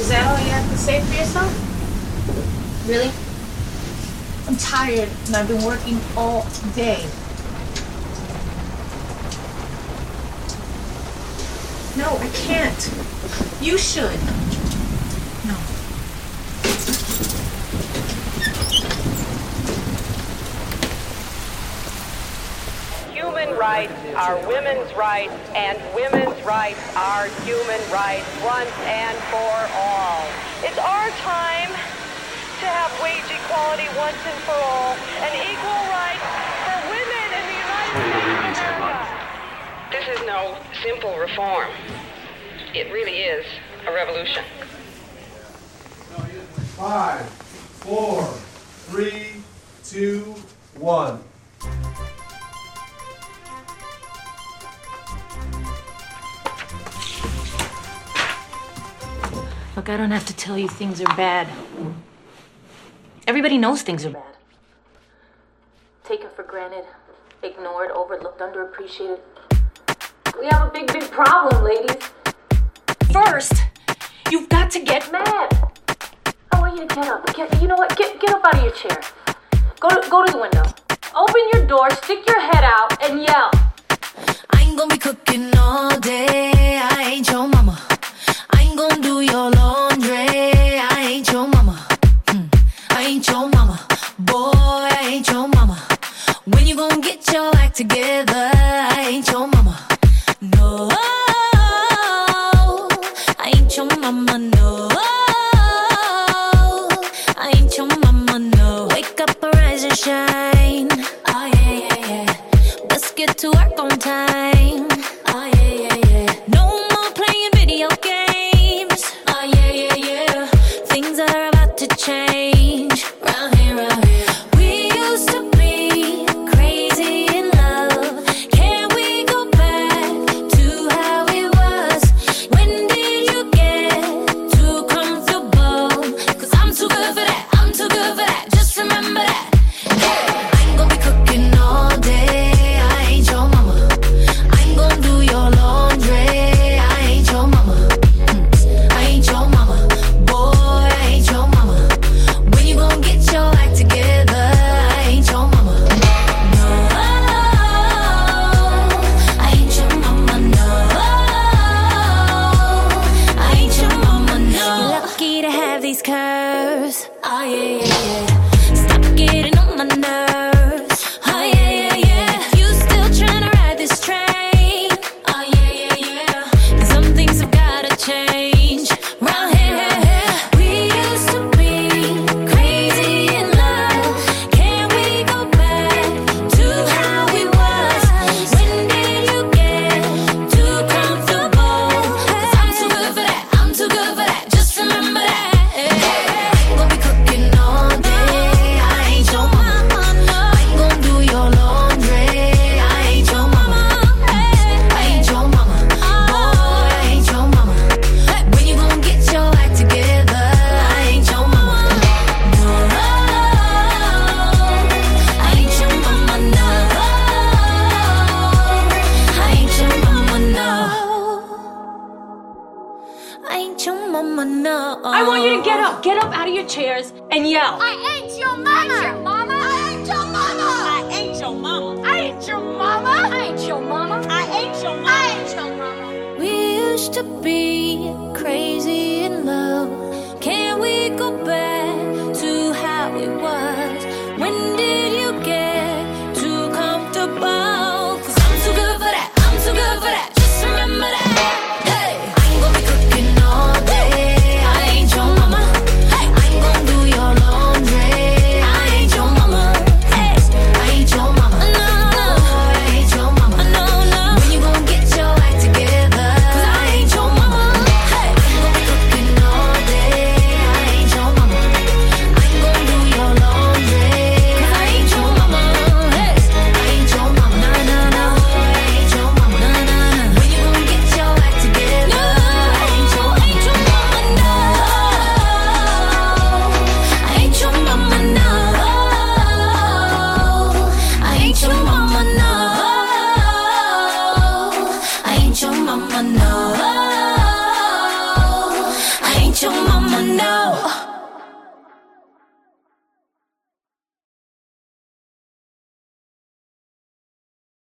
Is that all you have to say for yourself? Really? I'm tired and I've been working all day. No, I can't. You should. rights are women's rights, and women's rights are human rights once and for all. It's our time to have wage equality once and for all, and equal rights for women in the United States of America. This is no simple reform. It really is a revolution. Five, four, three, two, one. Look, I don't have to tell you things are bad. Everybody knows things are bad. Taken for granted, ignored, overlooked, underappreciated. We have a big, big problem, ladies. First, you've got to get mad. I want you to get up. Get, you know what? Get, get up out of your chair. Go to, go to the window. Open your door, stick your head out, and yell. I ain't gonna be cooking all day. together. Uh, I want you to get uh. up. Get up out of your chairs and yell. I ain't your mama. mama. Mama, no.